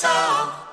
talk.